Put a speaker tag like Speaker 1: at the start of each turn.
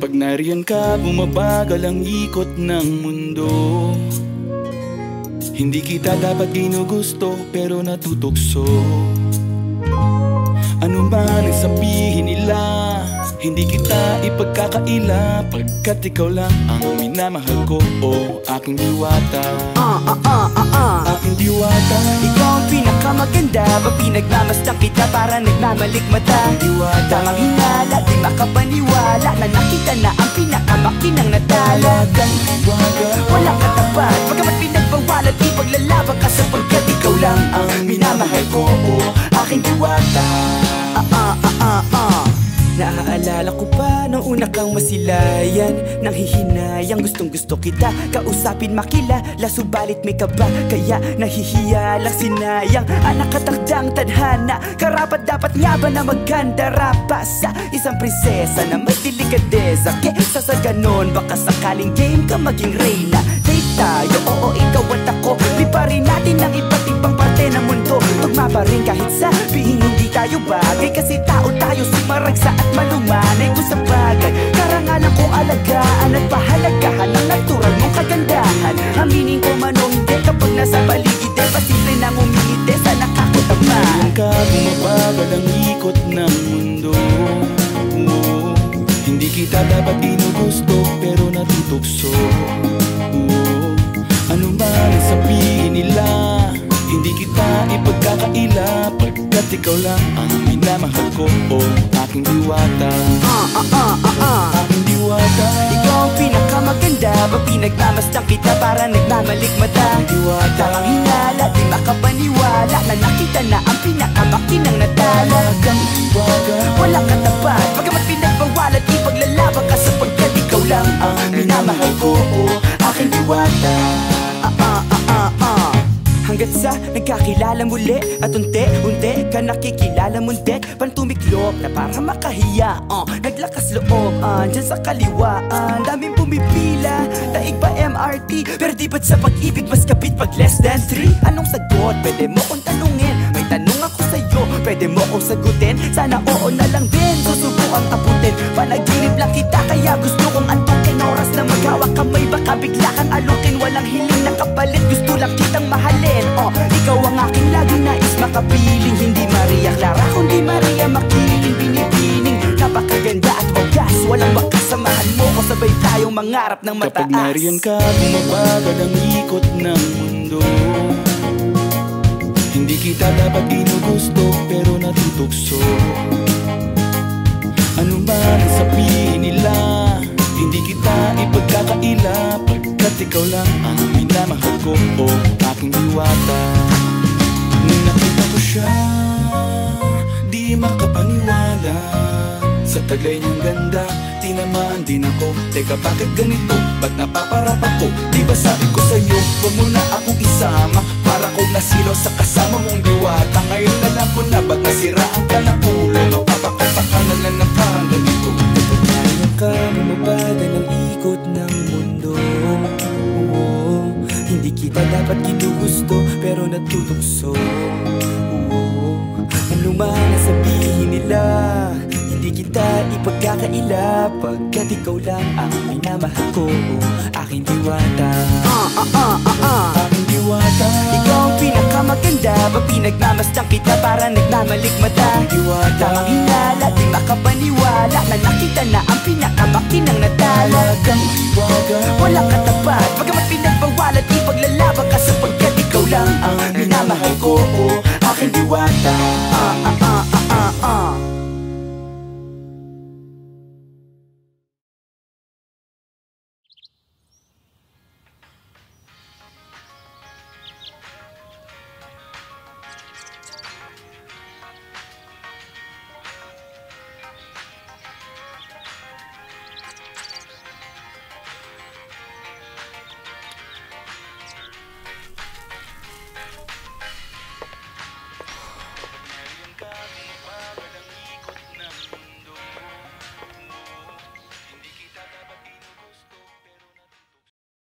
Speaker 1: Kapag nariyan ka, bumabagal ang ikot ng mundo. Hindi kita dapat ginugusto pero natutukso. Ano man ang sabihin nila? Hindi kita ipagkakaila Pagkat ikaw lang ang minamahal ko. O aking diwata.
Speaker 2: Ah, ah, ah, ah, ah.
Speaker 1: Aking diwata.
Speaker 2: Ikaw ang pinakamaganda Pag pinagmamasdan kita para nagmamalik mata
Speaker 1: Diwata.
Speaker 2: Tamang makapaniwala Na nakita na ang pinakamakinang natala.
Speaker 1: Talagang diwata
Speaker 2: Walang katapat Pagkamat pinagbawalan Ipaglalaban ka sapagkat ikaw lang ang minamahal ko. Aking diwata Ah ah ah ah ah Naaalala ko pa nung una kang masilayan. Nang hihinayang gustong gusto kita. Kausapin makilala Subalit may kaba. Kaya nahihiya lang sinayang. Anak katakdang tadhana Karapat dapat ba na maganda Rapa sa isang prinsesa Na may delikadeza. Kesa sa ganon Baka sakaling game ka maging reyna. Date tayo, oo ikaw at ako. Liparin natin ang iba't ibang parte ng mundo. Tugma pa rin kahit sabihin hindi tayo bagay. Kasi tao tayo sumaragsa at
Speaker 1: kita dapat ginugusto pero natutukso. Oo, Ano man ang sabihin nila? Hindi kita ipagkakaila Pagkat ikaw lang ang minamahal ko. O aking diwata.
Speaker 2: Ah ah ah ah ah.
Speaker 1: Aking diwata.
Speaker 2: Ikaw ang pinakamaganda Pag pinagmamasdan kita para nagmamalik mata
Speaker 1: Diwata.
Speaker 2: Tamang hinala, di makapaniwala Na nakita na Hanggat sa nagkakilala muli. At unti-unti ka nakikilala muntik Pan tumiklop na para makahiya uh, Naglakas loob uh, dyan sa kaliwaan Daming pumipila, daig pa MRT Pero di ba't sa pag-ibig mas kapit pag less than 3? Anong sagot? Pwede mo kong tanungin. May tanong ako sa'yo, pwede mo kong sagutin. Sana oo na lang din, susubukan abutin Panaginip lang kita kaya gusto kong antukin. Oras na maghawak kamay baka bigla kang alukin. Walang hiling aking laging nais makapiling Hindi Maria Clara, kundi Maria Makiling Binibining, napakaganda at wagas. Walang wakas, samahan mo ko sabay tayong mangarap ng mataas.
Speaker 1: Kapag nariyan ka, bumabagal ang ikot ng mundo. Hindi kita dapat ginugusto pero natutukso Ano man sabihin nila Hindi kita ipagkakaila. Pagkat ikaw lang ang minamahal ko O aking diwata taglay niyang ganda Tinamaan din ako. Teka bakit ganito? Ba't napaparap ako? Di ba sabi ko sa'yo Huwag mo na akong isama. Para ko nasilaw sa kasama mong diwata. Ngayon alam ko na Ba't nasiraan ka ng ulo Mapapakapakalan na ng nakakaila
Speaker 2: Pagkat ikaw lang ang minamahal ko. Aking diwata. Uh, uh, uh, uh, uh. Aking diwata. Ikaw ang pinakamaganda Ba pinagmamasdan kita para nagmamalikmata Aking diwata. Tamang hinala, di makapaniwala Na nakita na ang pinakamakinang natala.
Speaker 1: Kang hiwaga
Speaker 2: Walang katapat, pagamat pinagbawalan Ipaglalaban ka sapagkat ikaw lang
Speaker 1: ang
Speaker 2: minamahal ko. Aking diwata.